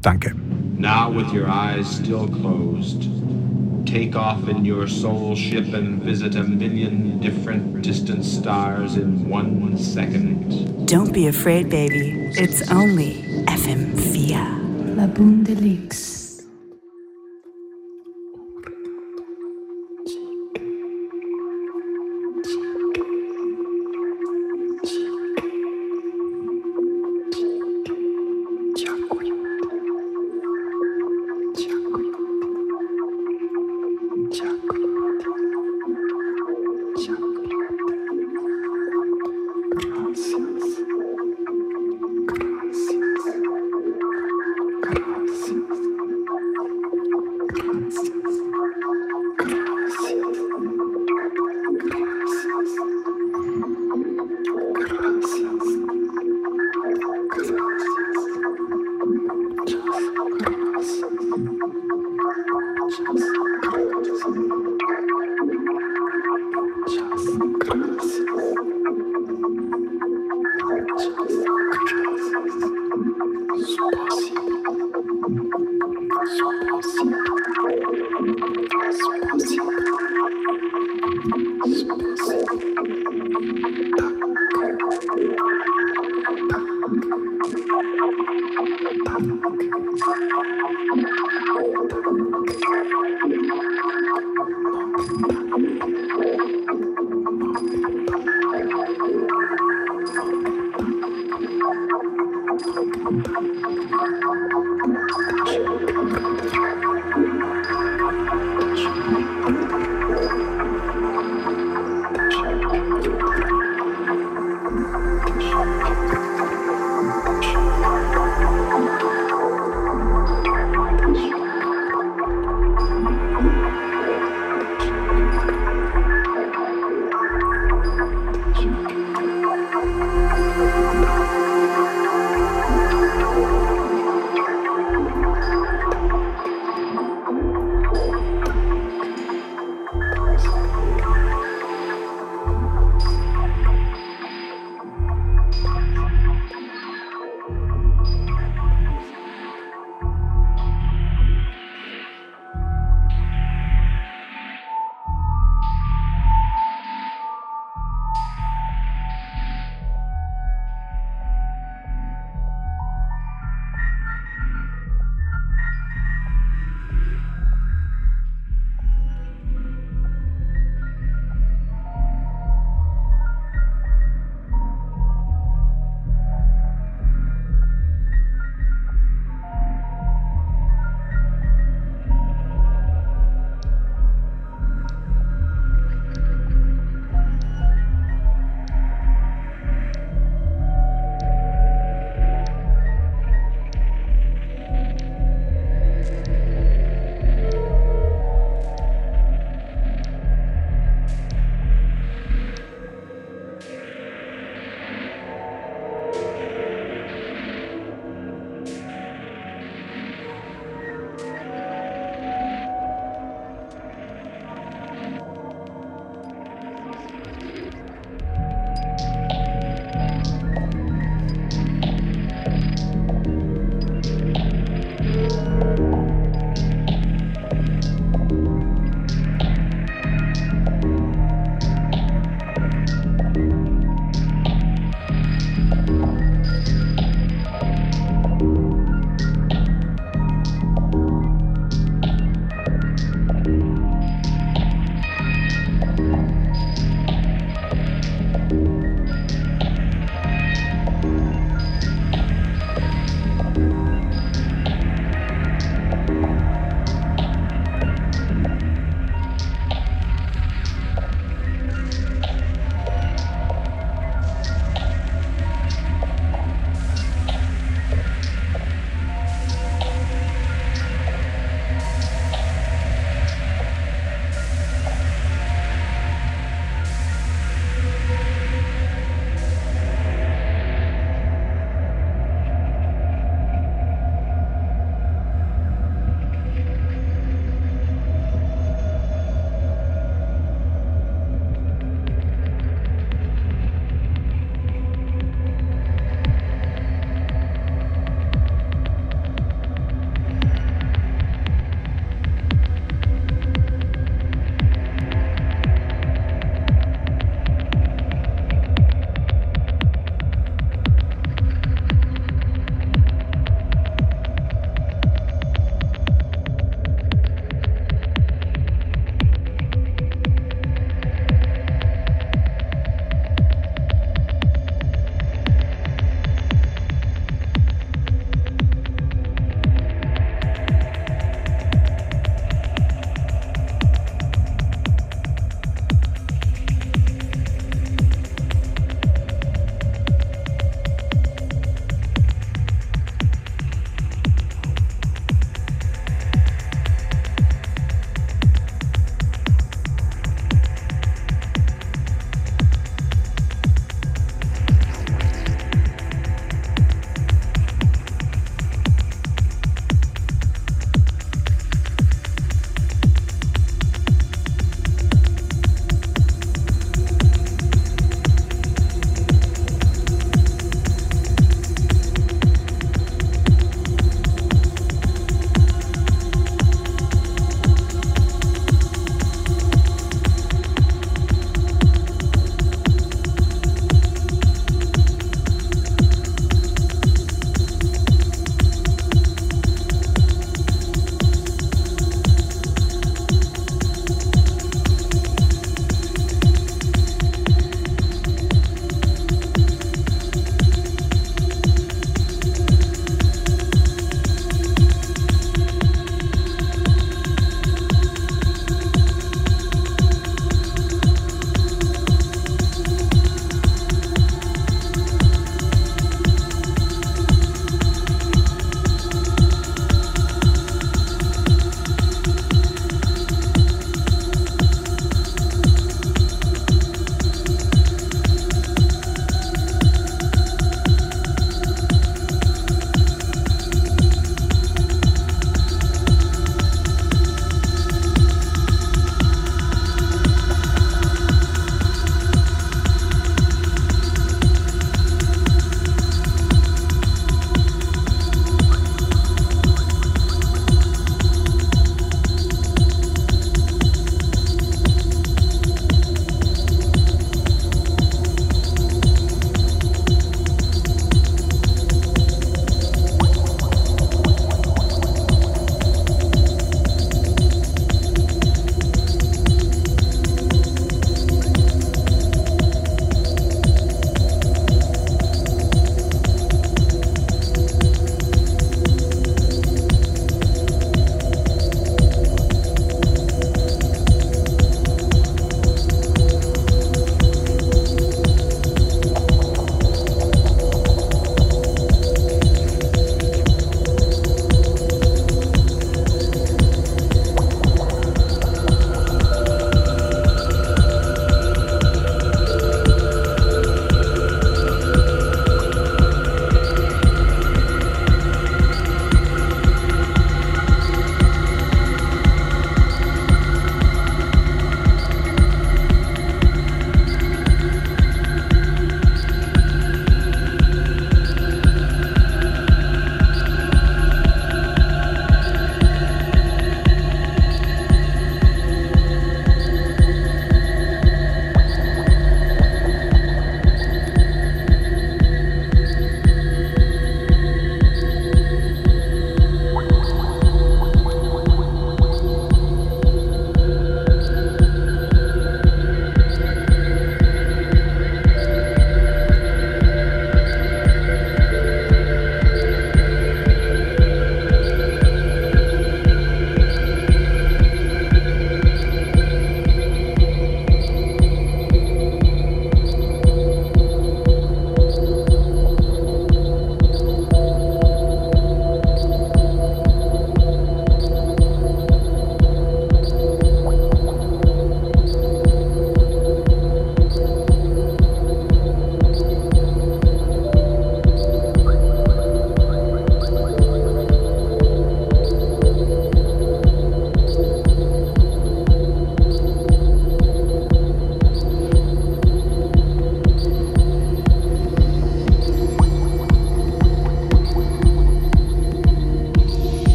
Danke. Now, with your eyes still closed, take off in your soul ship and visit a million different distant stars in one second. Don't be afraid, baby. It's only FM4. La Boum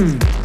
Mm.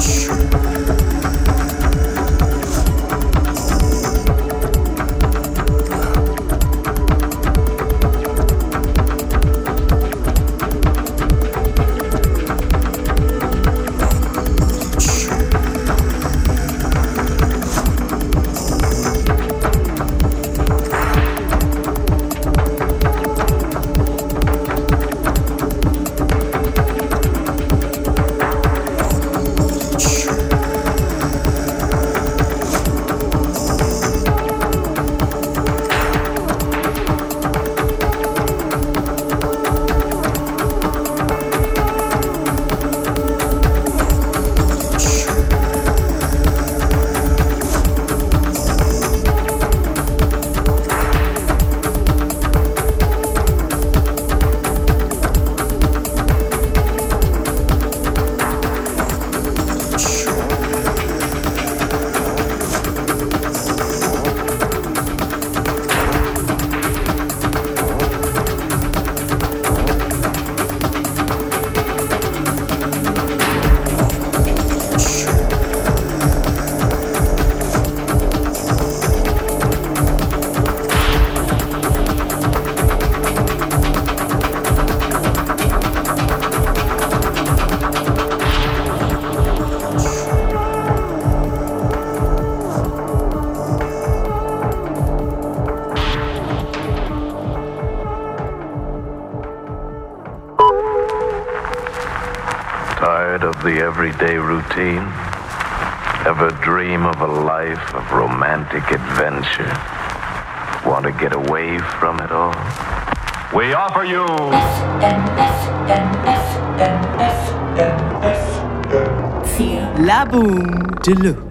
sure. Everyday routine? Ever dream of a life of romantic adventure? Want to get away from it all? We offer you. La Boom Deluxe.